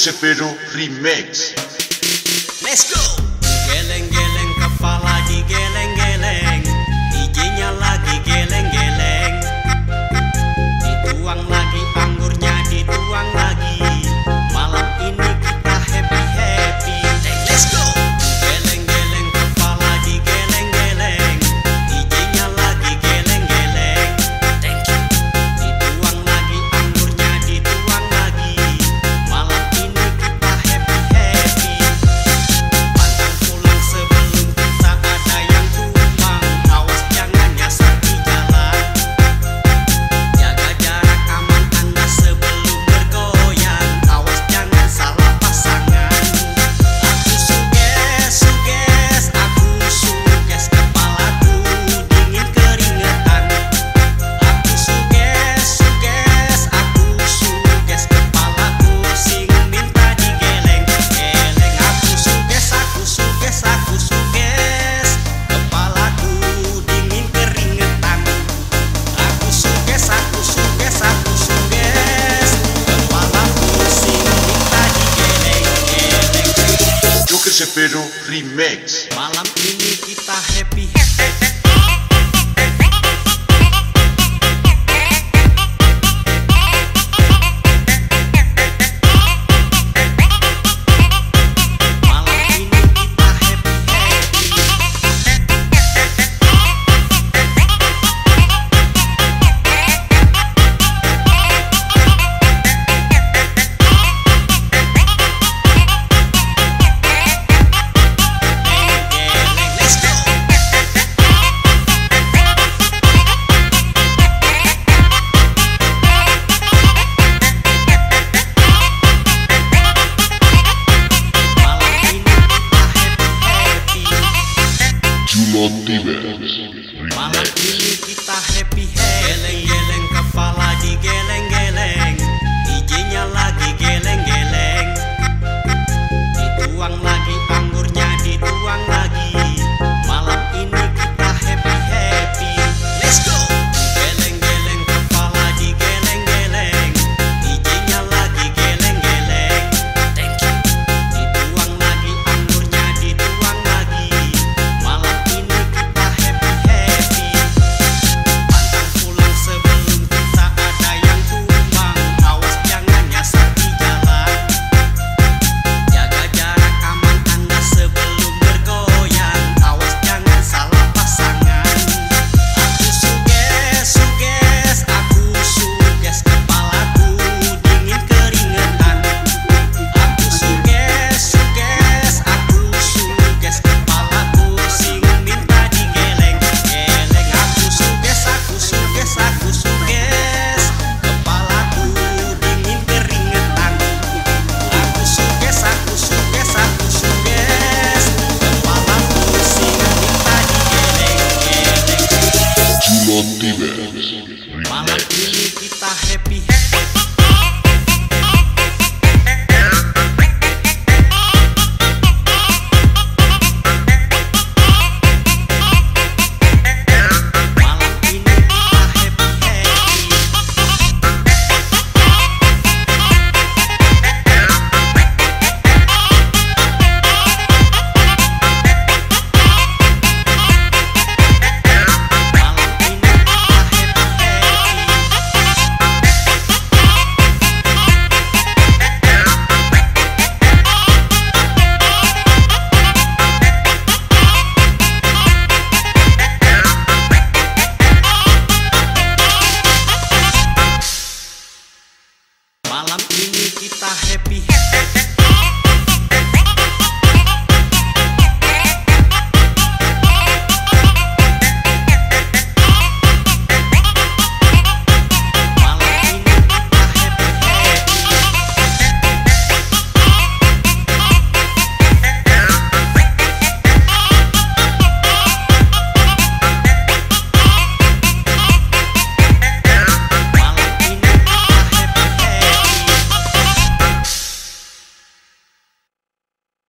Cepero é Remix. Let's go! Gelen, geleng, kafala de gelen. Pero Remix. Malam